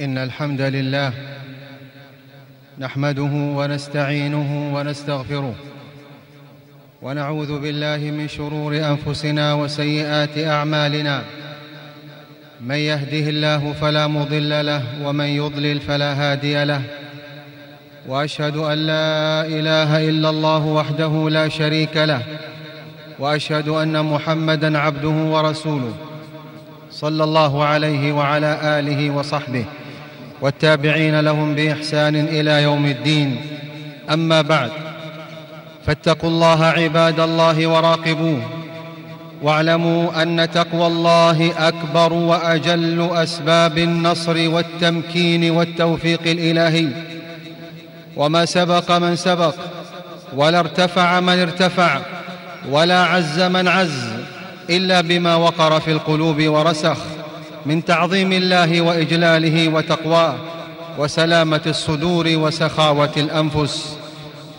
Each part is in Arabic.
إن الحمد لله نحمده ونستعينه ونستغفره ونعوذ بالله من شرور أنفسنا وسيئات أعمالنا. من يهده الله فلا مضل له ومن يضلل فلا هادي له. وأشهد أن لا إله إلا الله وحده لا شريك له. وأشهد أن محمدا عبده ورسوله. صلى الله عليه وعلى آله وصحبه. والتابعين لهم بإحسان إلى يوم الدين. أما بعد فاتقوا الله عباد الله وراقبوه واعلموا أن تقوى الله أكبر وأجل أسباب النصر والتمكين والتوفيق الإلهي. وما سبق من سبق ولا ارتفع من ارتفع ولا عز من عز إلا بما وقر في القلوب ورسخ. من تعظيم الله وإجلاله وتقواه وسلامة الصدور وسخاوة الأنفس.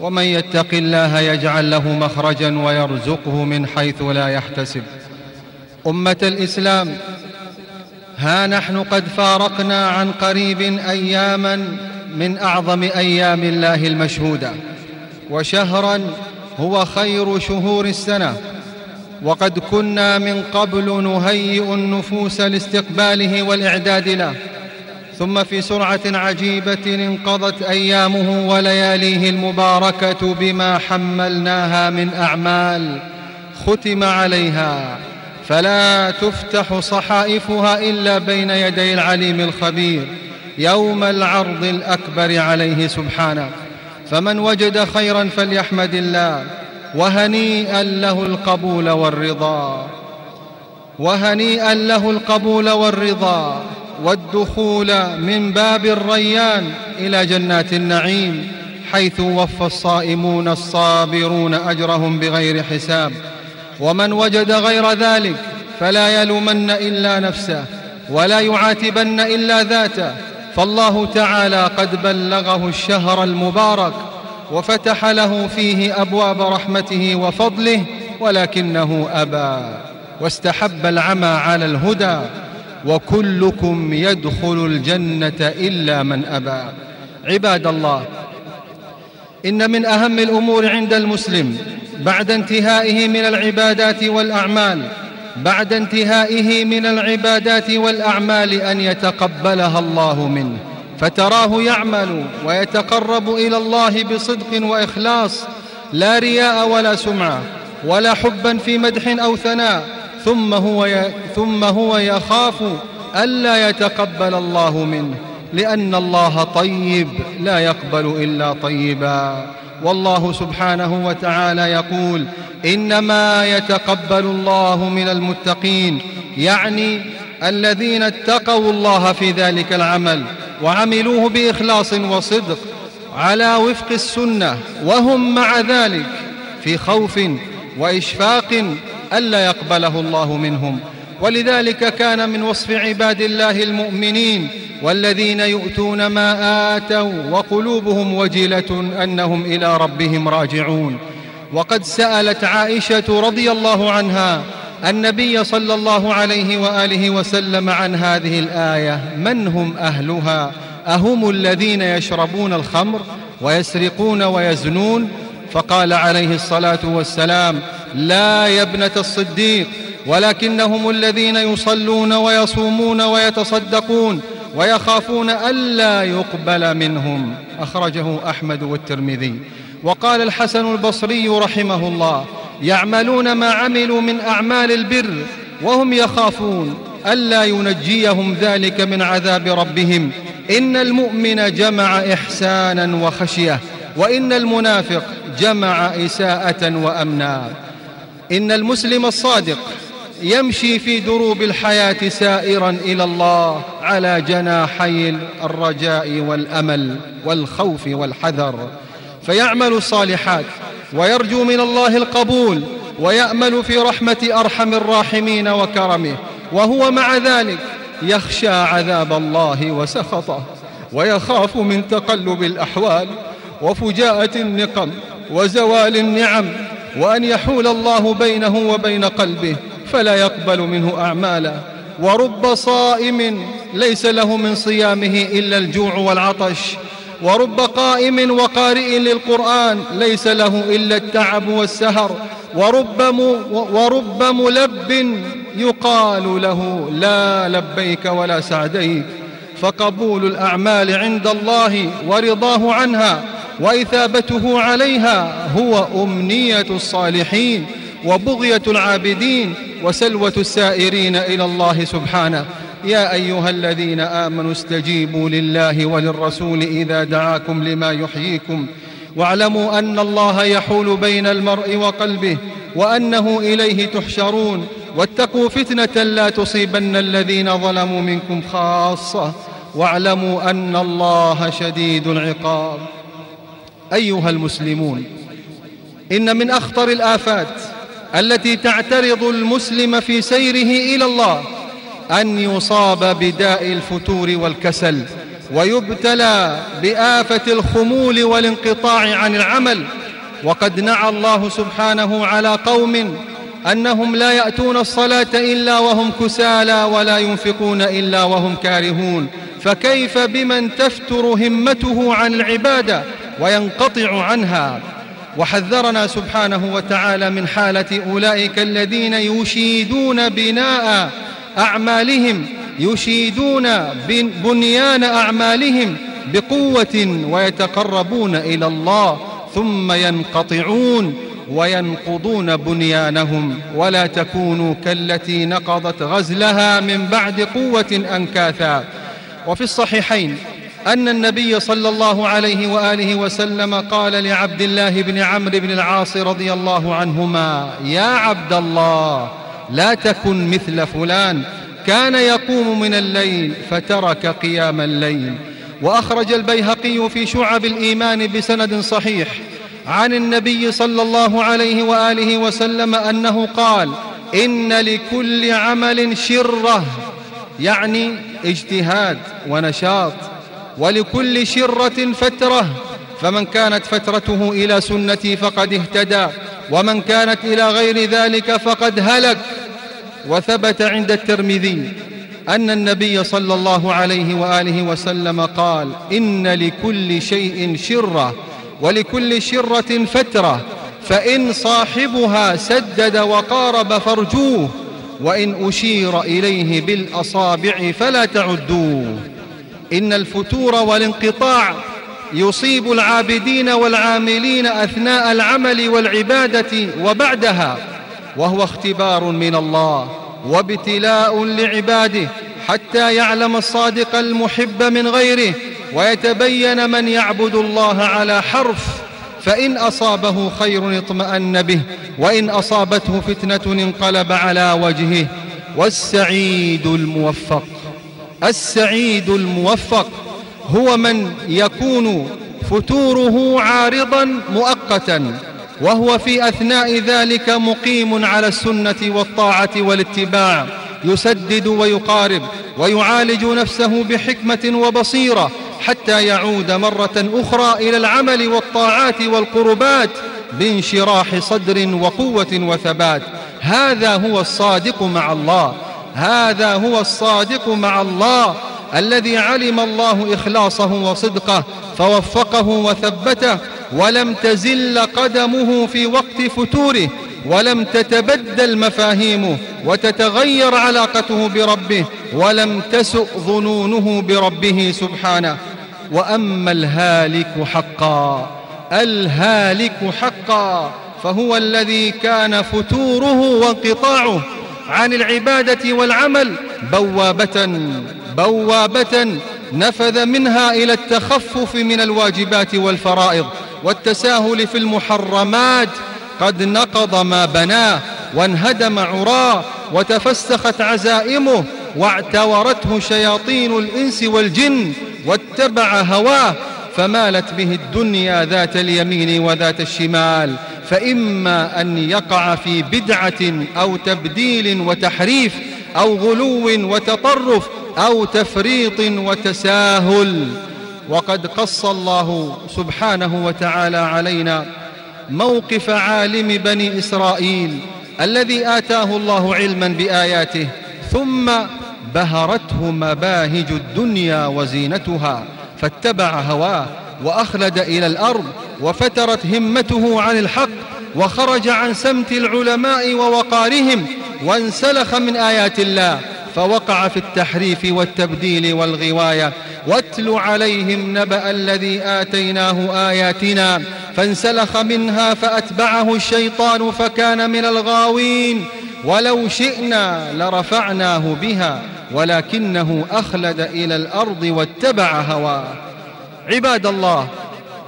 ومن يتق الله يجعل له مخرجا ويرزقه من حيث لا يحتسب. أمة الإسلام ها نحن قد فارقنا عن قريب اياما من أعظم أيام الله المشهودة. وشهرا هو خير شهور السنة. وقد كنا من قبل نهيئ النفوس لاستقباله والإعداد له. ثم في سرعة عجيبة انقضت أيامه ولياليه المباركة بما حملناها من أعمال ختم عليها. فلا تفتح صحائفها إلا بين يدي العليم الخبير يوم العرض الأكبر عليه سبحانه. فمن وجد خيرا فليحمد الله. وهنيئا له القبول والرضا. وهنيئا له القبول والرضا. والدخول من باب الريان إلى جنات النعيم حيث وفى الصائمون الصابرون أجرهم بغير حساب. ومن وجد غير ذلك فلا يلومن إلا نفسه ولا يعاتبن إلا ذاته. فالله تعالى قد بلغه الشهر المبارك وفتح له فيه أبواب رحمته وفضله ولكنه أبى واستحب العمى على الهدى وكلكم يدخل الجنة إلا من أبى. عباد الله إن من أهم الأمور عند المسلم بعد انتهائه من العبادات والأعمال بعد انتهائه من العبادات والأعمال أن يتقبلها الله منه. فتراه يعمل ويتقرب إلى الله بصدق وإخلاص لا رياء ولا سمعة ولا حبا في مدح أو ثناء ثم هو ي... ثم هو يخاف الا يتقبل الله منه لأن الله طيب لا يقبل إلا طيبا. والله سبحانه وتعالى يقول إنما يتقبل الله من المتقين يعني الذين اتقوا الله في ذلك العمل وعملوه بإخلاص وصدق على وفق السنة وهم مع ذلك في خوف وإشفاق ألا يقبله الله منهم. ولذلك كان من وصف عباد الله المؤمنين والذين يؤتون ما آتوا وقلوبهم وجله أنهم إلى ربهم راجعون. وقد سألت عائشة رضي الله عنها النبي صلى الله عليه وآله وسلم عن هذه الآية من هم أهلها؟ أهم الذين يشربون الخمر ويسرقون ويزنون؟ فقال عليه الصلاة والسلام لا يا ابنة الصديق ولكنهم الذين يصلون ويصومون ويتصدقون ويخافون الا يقبل منهم. أخرجه أحمد والترمذي. وقال الحسن البصري رحمه الله يعملون ما عملوا من أعمال البر وهم يخافون ألا ينجيهم ذلك من عذاب ربهم. إن المؤمن جمع إحسانا وخشية وإن المنافق جمع إساءة وأمنا. إن المسلم الصادق يمشي في دروب الحياة سائرا إلى الله على جناحي الرجاء والأمل والخوف والحذر. فيعمل الصالحات ويرجو من الله القبول ويأمل في رحمة أرحم الراحمين وكرمه وهو مع ذلك يخشى عذاب الله وسخطه ويخاف من تقلب الأحوال وفجاءة النقم وزوال النعم وأن يحول الله بينه وبين قلبه فلا يقبل منه أعمالا. ورب صائم ليس له من صيامه إلا الجوع والعطش ورب قائم وقارئ للقرآن ليس له إلا التعب والسهر. ورب, ورب ملب يقال له لا لبيك ولا سعديك. فقبول الأعمال عند الله ورضاه عنها وإثابته عليها هو أمنية الصالحين وبغية العابدين وسلوة السائرين إلى الله سبحانه. يا أيها الذين آمنوا استجيبوا لله وللرسول إذا دعاكم لما يحييكم. واعلموا أن الله يحول بين المرء وقلبه وأنه إليه تحشرون. واتقوا فتنة لا تصيبن الذين ظلموا منكم خاصة. واعلموا أن الله شديد العقاب. أيها المسلمون إن من أخطر الآفات التي تعترض المسلم في سيره إلى الله أن يصاب بداء الفتور والكسل ويبتلى بآفة الخمول والانقطاع عن العمل. وقد نعى الله سبحانه على قوم أنهم لا يأتون الصلاة إلا وهم كسالى ولا ينفقون إلا وهم كارهون. فكيف بمن تفتر همته عن العبادة وينقطع عنها؟ وحذرنا سبحانه وتعالى من حالة أولئك الذين يشيدون بناء أعمالهم يشيدون بنيان أعمالهم بقوة ويتقربون إلى الله ثم ينقطعون وينقضون بنيانهم. ولا تكونوا كالتي نقضت غزلها من بعد قوة أنكاثا. وفي الصحيحين أن النبي صلى الله عليه وآله وسلم قال لعبد الله بن عمرو بن العاص رضي الله عنهما يا عبد الله لا تكن مثل فلان. كان يقوم من الليل فترك قيام الليل. وأخرج البيهقي في شعب الإيمان بسند صحيح عن النبي صلى الله عليه وآله وسلم أنه قال إن لكل عمل شرة يعني اجتهاد ونشاط. ولكل شرة فترة فمن كانت فترته إلى سنتي فقد اهتدى. ومن كانت إلى غير ذلك فقد هلك. وثبت عند الترمذي أن النبي صلى الله عليه وآله وسلم قال إن لكل شيء شرة ولكل شرة فترة فإن صاحبها سدد وقارب فارجوه وإن أشير إليه بالأصابع فلا تعدوه. إن الفتور والانقطاع يصيب العابدين والعاملين أثناء العمل والعبادة وبعدها وهو اختبار من الله وابتلاء لعباده حتى يعلم الصادق المحب من غيره ويتبين من يعبد الله على حرف فإن أصابه خير اطمأن به وإن أصابته فتنة انقلب على وجهه والسعيد الموفق السعيد الموفق. هو من يكون فتوره عارضا مؤقتا وهو في أثناء ذلك مقيم على السنة والطاعة والاتباع يسدد ويقارب ويعالج نفسه بحكمة وبصيرة حتى يعود مرة أخرى إلى العمل والطاعات والقربات بانشراح صدر وقوة وثبات. هذا هو الصادق مع الله. هذا هو الصادق مع الله. الذي علم الله إخلاصه وصدقه فوفقه وثبته ولم تزل قدمه في وقت فتوره ولم تتبدل مفاهيمه وتتغير علاقته بربه ولم تسؤ ظنونه بربه سبحانه. وأما الهالك حقا الهالك حقا فهو الذي كان فتوره وانقطاعه عن العبادة والعمل بوابة بوابة نفذ منها إلى التخفف من الواجبات والفرائض والتساهل في المحرمات. قد نقض ما بناه وانهدم عراه وتفسخت عزائمه واعتورته شياطين الإنس والجن واتبع هواه. فمالت به الدنيا ذات اليمين وذات الشمال. فإما أن يقع في بدعة أو تبديل وتحريف أو غلو وتطرف أو تفريط وتساهل. وقد قص الله سبحانه وتعالى علينا موقف عالم بني إسرائيل الذي آتاه الله علما بآياته ثم بهرته مباهج الدنيا وزينتها فاتبع هواه وأخلد إلى الأرض وفترت همته عن الحق وخرج عن سمت العلماء ووقارهم وانسلخ من آيات الله. فوقع في التحريف والتبديل والغواية. واتل عليهم نبأ الذي آتيناه آياتنا فانسلخ منها فأتبعه الشيطان فكان من الغاوين. ولو شئنا لرفعناه بها ولكنه أخلد إلى الأرض واتبع هواه. عباد الله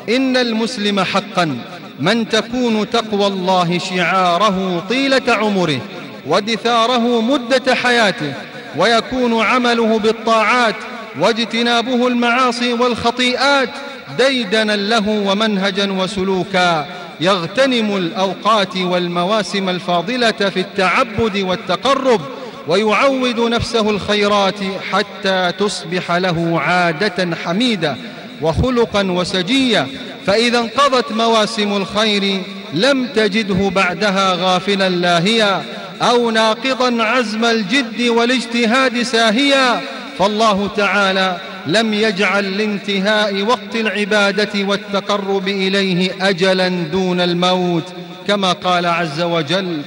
إن المسلم حقا من تكون تقوى الله شعاره طيلة عمره ودثاره مدة حياته ويكون عمله بالطاعات واجتنابه المعاصي والخطيئات ديدنا له ومنهجا وسلوكا. يغتنم الأوقات والمواسم الفاضلة في التعبد والتقرب ويعود نفسه الخيرات حتى تصبح له عادة حميدة وخلقا وسجية. فإذا انقضت مواسم الخير لم تجده بعدها غافلا لاهيا. أو ناقضا عزم الجد والاجتهاد ساهيا فالله تعالى لم يجعل لانتهاء وقت العبادة والتقرب إليه أجلا دون الموت كما قال عز وجل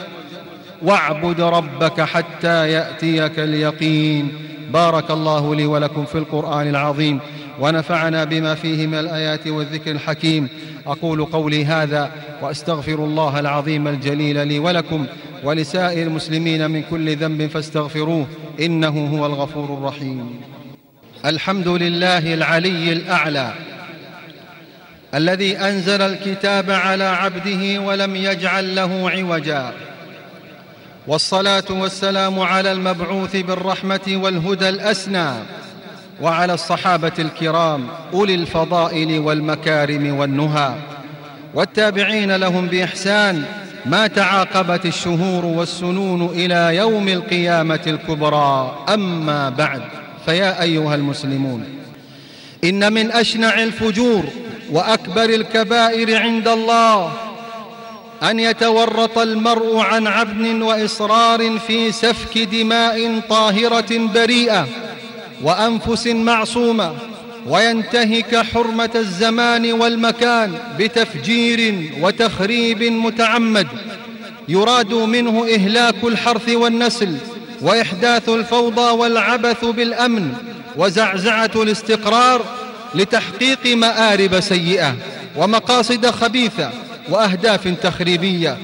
واعبد ربك حتى يأتيك اليقين بارك الله لي ولكم في القرآن العظيم ونفعنا بما فيه من الآيات والذكر الحكيم. أقول قولي هذا وأستغفر الله العظيم الجليل لي ولكم ولسائر المسلمين من كل ذنب فاستغفروه إنه هو الغفور الرحيم. الحمد لله العلي الأعلى الذي أنزل الكتاب على عبده ولم يجعل له عوجا. والصلاة والسلام على المبعوث بالرحمة والهدى الأسنى وعلى الصحابة الكرام أولي الفضائل والمكارم والنهى. والتابعين لهم بإحسان ما تعاقبت الشهور والسنون إلى يوم القيامة الكبرى أما بعد فيا أيها المسلمون إن من أشنع الفجور وأكبر الكبائر عند الله أن يتورط المرء عن عبن وإصرار في سفك دماء طاهرة بريئة وأنفس معصومة. وينتهك حرمة الزمان والمكان بتفجير وتخريب متعمد. يراد منه إهلاك الحرث والنسل وإحداث الفوضى والعبث بالأمن وزعزعة الاستقرار لتحقيق مآرب سيئة ومقاصد خبيثة وأهداف تخريبية.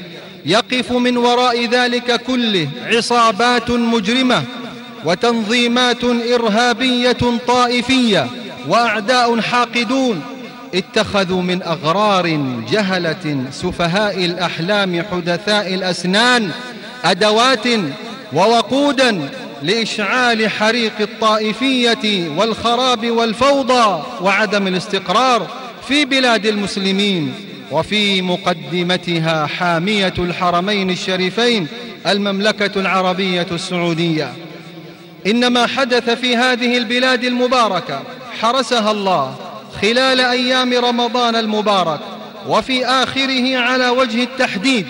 يقف من وراء ذلك كله عصابات مجرمة وتنظيمات إرهابية طائفية وأعداء حاقدون اتخذوا من أغرار جهلة سفهاء الأحلام حدثاء الأسنان أدوات ووقودا لإشعال حريق الطائفية والخراب والفوضى وعدم الاستقرار في بلاد المسلمين وفي مقدمتها حامية الحرمين الشريفين المملكة العربية السعودية. إنما حدث في هذه البلاد المباركة حرسها الله خلال أيام رمضان المبارك وفي آخره على وجه التحديد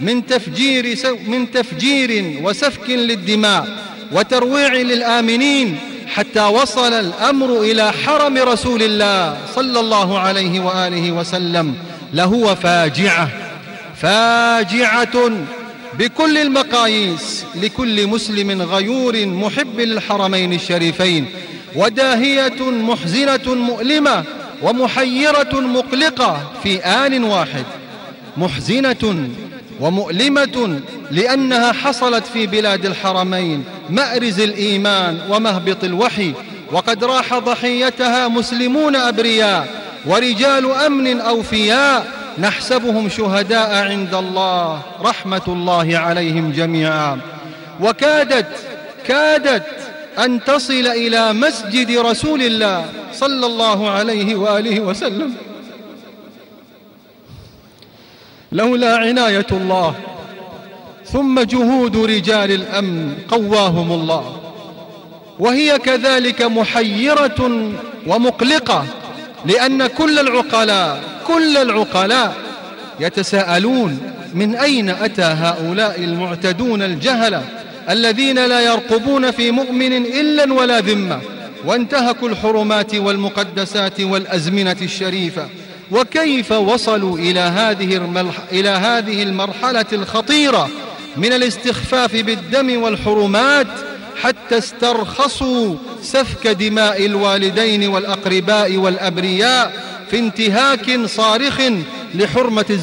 من تفجير, من تفجير وسفك للدماء وترويع للآمنين حتى وصل الأمر إلى حرم رسول الله صلى الله عليه وآله وسلم لهو فاجعة فاجعة بكل المقاييس لكل مسلم غيور محب للحرمين الشريفين. وداهية محزنة مؤلمة ومحيرة مقلقة في آن واحد. محزنة ومؤلمة لأنها حصلت في بلاد الحرمين مأرز الإيمان ومهبط الوحي وقد راح ضحيتها مسلمون أبرياء ورجال أمن أوفياء نحسبهم شهداء عند الله رحمة الله عليهم جميعا. وكادت كادت أن تصل إلى مسجد رسول الله صلى الله عليه وآله وسلم. لولا عناية الله ثم جهود رجال الأمن قواهم الله. وهي كذلك محيرة ومقلقة لأن كل العقلاء كل العقلاء يتساءلون من أين أتى هؤلاء المعتدون الجهلة؟ الذين لا يرقبون في مؤمن إلا ولا ذمة وانتهكوا الحرمات والمقدسات والأزمنة الشريفة. وكيف وصلوا إلى هذه إلى هذه المرحلة الخطيرة من الاستخفاف بالدم والحرمات حتى استرخصوا سفك دماء الوالدين والأقرباء والأبرياء في انتهاك صارخ لحرمة,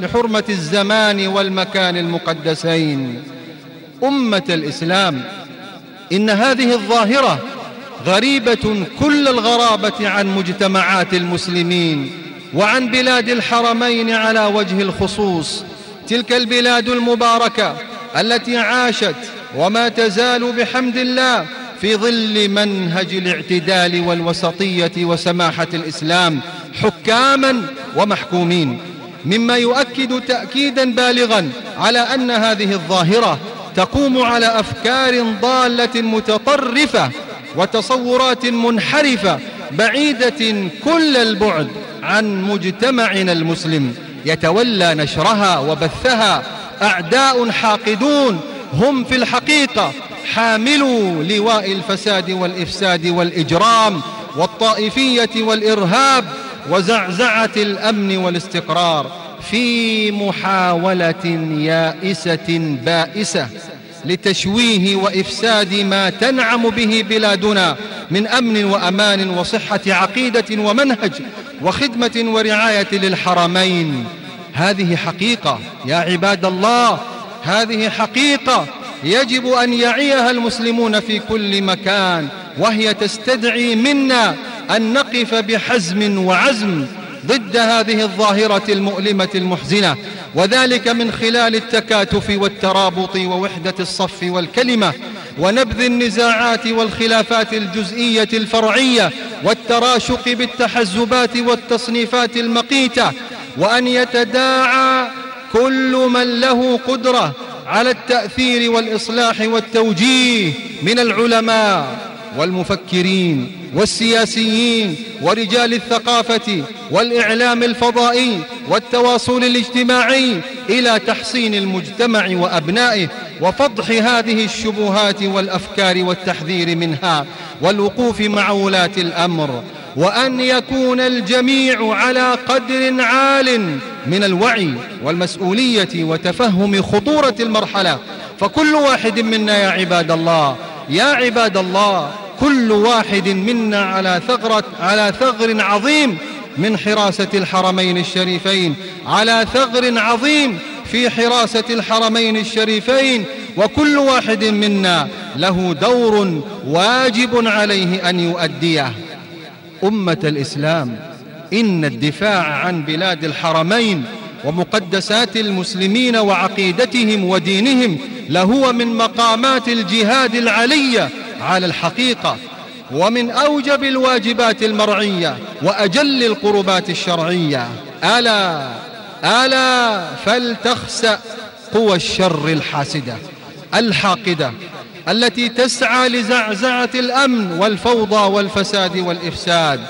لحرمة الزمان والمكان المقدسين. أمة الإسلام إن هذه الظاهرة غريبة كل الغرابة عن مجتمعات المسلمين وعن بلاد الحرمين على وجه الخصوص. تلك البلاد المباركة التي عاشت وما تزال بحمد الله في ظل منهج الاعتدال والوسطية وسماحة الإسلام حكاما ومحكومين. مما يؤكد تأكيدا بالغا على أن هذه الظاهرة تقوم على أفكار ضالة متطرفة وتصورات منحرفة بعيدة كل البعد عن مجتمعنا المسلم. يتولى نشرها وبثها أعداء حاقدون هم في الحقيقة حاملوا لواء الفساد والإفساد والإجرام والطائفية والإرهاب وزعزعة الأمن والاستقرار. في محاولة يائسة بائسة لتشويه وإفساد ما تنعم به بلادنا من أمن وأمان وصحة عقيدة ومنهج وخدمة ورعاية للحرمين. هذه حقيقة يا عباد الله هذه حقيقة يجب أن يعيها المسلمون في كل مكان وهي تستدعي منا أن نقف بحزم وعزم ضد هذه الظاهرة المؤلمة المحزنة. وذلك من خلال التكاتف والترابط ووحدة الصف والكلمة ونبذ النزاعات والخلافات الجزئية الفرعية والتراشق بالتحزبات والتصنيفات المقيتة وأن يتداعى كل من له قدرة على التأثير والإصلاح والتوجيه من العلماء. والمفكرين والسياسيين ورجال الثقافة والإعلام الفضائي والتواصل الاجتماعي إلى تحصين المجتمع وأبنائه وفضح هذه الشبهات والأفكار والتحذير منها والوقوف مع ولاة الأمر وأن يكون الجميع على قدر عال من الوعي والمسؤولية وتفهم خطورة المرحلة. فكل واحد منا يا عباد الله يا عباد الله كل واحد منا على ثغرة على ثغر عظيم من حراسة الحرمين الشريفين. على ثغر عظيم في حراسة الحرمين الشريفين. وكل واحد منا له دور واجب عليه أن يؤديه. أمة الإسلام إن الدفاع عن بلاد الحرمين ومقدسات المسلمين وعقيدتهم ودينهم لهو من مقامات الجهاد العلية على الحقيقة ومن أوجب الواجبات المرعية وأجل القربات الشرعية. ألا ألا فلتخسأ قوى الشر الحاسدة الحاقدة التي تسعى لزعزعة الأمن والفوضى والفساد والإفساد.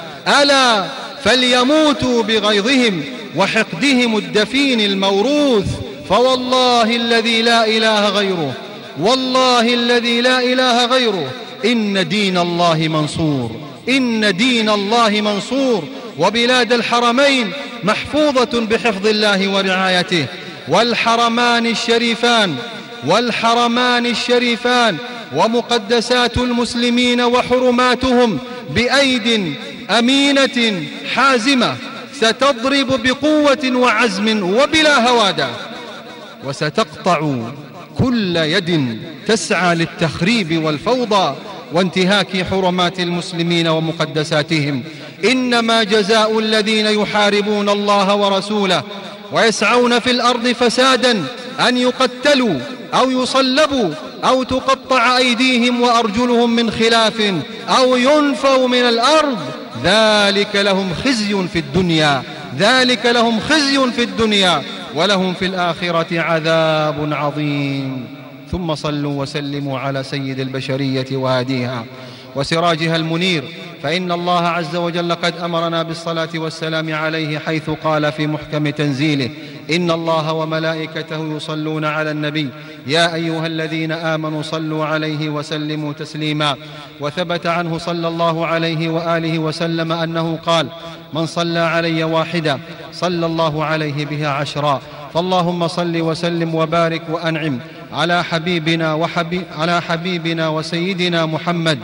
ألا فليموتوا بغيظهم وحقدهم الدفين الموروث. فوالله الذي لا إله غيره والله الذي لا إله غيره. إن دين الله منصور. إن دين الله منصور. وبلاد الحرمين محفوظة بحفظ الله ورعايته. والحرمان الشريفان. والحرمان الشريفان. ومقدسات المسلمين وحرماتهم بأيد أمينة حازمة. ستضرب بقوة وعزم وبلا هوادة. وستقطع كل يد تسعى للتخريب والفوضى وانتهاك حرمات المسلمين ومقدساتهم. إنما جزاء الذين يحاربون الله ورسوله ويسعون في الأرض فسادا أن يقتلوا أو يصلبوا أو تقطع أيديهم وأرجلهم من خلاف أو ينفوا من الأرض. ذلك لهم خزي في الدنيا. ذلك لهم خزي في الدنيا. ولهم في الآخرة عذاب عظيم. ثم صلوا وسلموا على سيد البشرية وهاديها وسراجها المنير. فإن الله عز وجل قد أمرنا بالصلاة والسلام عليه حيث قال في محكم تنزيله إن الله وملائكته يصلون على النبي. يا أيها الذين آمنوا صلوا عليه وسلموا تسليما. وثبت عنه صلى الله عليه وآله وسلم أنه قال من صلى علي واحدة صلى الله عليه بها عشرا. فاللهم صل وسلم وبارك وأنعم على حبيبنا وحبيب على حبيبنا وسيدنا محمد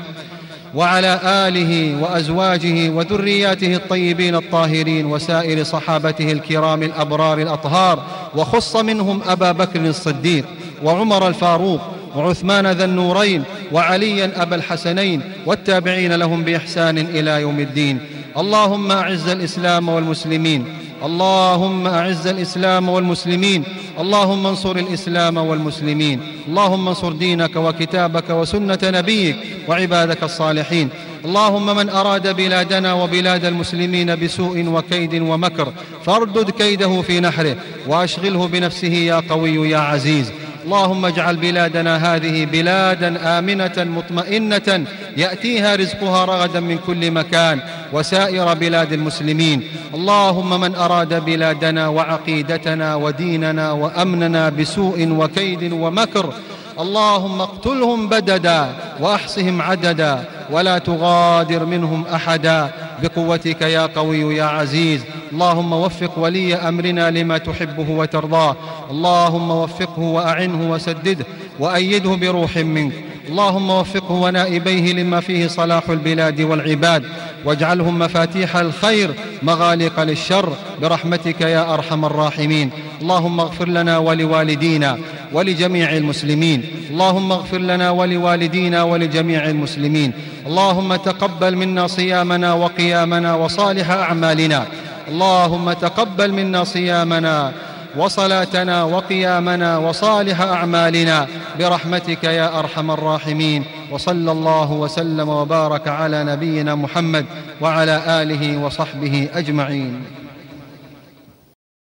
وعلى آله وأزواجه وذرياته الطيبين الطاهرين وسائر صحابته الكرام الأبرار الأطهار وخص منهم أبا بكر الصديق وعمر الفاروق وعثمان ذا النورين وعليا أبا الحسنين والتابعين لهم بإحسان إلى يوم الدين. اللهم أعز الإسلام والمسلمين. اللهم أعز الإسلام والمسلمين. اللهم انصر الإسلام والمسلمين. اللهم انصر دينك وكتابك وسنة نبيك وعبادك الصالحين. اللهم من أراد بلادنا وبلاد المسلمين بسوء وكيد ومكر فاردد كيده في نحره وأشغله بنفسه يا قوي يا عزيز. اللهم اجعل بلادنا هذه بلادا آمنة مطمئنة يأتيها رزقها رغدا من كل مكان وسائر بلاد المسلمين. اللهم من أراد بلادنا وعقيدتنا وديننا وأمننا بسوء وكيد ومكر اللهم اقتلهم بددا وأحصهم عددا ولا تغادر منهم أحدا. بقوتك يا قوي يا عزيز اللهم وفق ولي أمرنا لما تحبه وترضاه. اللهم وفقه وأعنه وسدده وأيده بروح منك. اللهم وفقه ونائبيه لما فيه صلاح البلاد والعباد. واجعلهم مفاتيح الخير مغالق للشر. برحمتك يا أرحم الراحمين. اللهم اغفر لنا ولوالدينا ولجميع المسلمين. اللهم اغفر لنا ولوالدينا ولجميع المسلمين. اللهم تقبل منا صيامنا وقيامنا وصالح أعمالنا. اللهم تقبل منا صيامنا وصلاتنا وقيامنا وصالح أعمالنا برحمتك يا أرحم الراحمين وصلى الله وسلم وبارك على نبينا محمد وعلى آله وصحبه أجمعين